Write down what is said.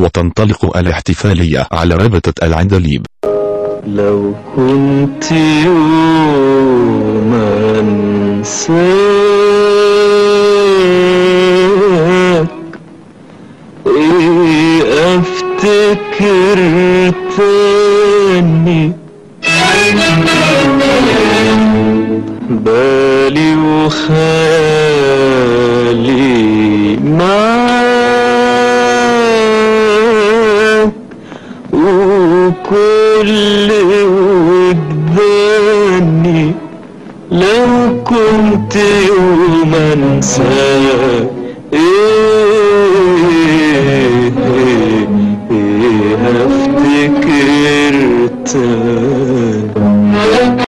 وتنطلق الاحتفالية على رابطة العندليب. لو كنت يوم انساك إيه افتكر تاني بالي وخالي وكل وجداني لو كنت يوم انسى إيه إيه إيه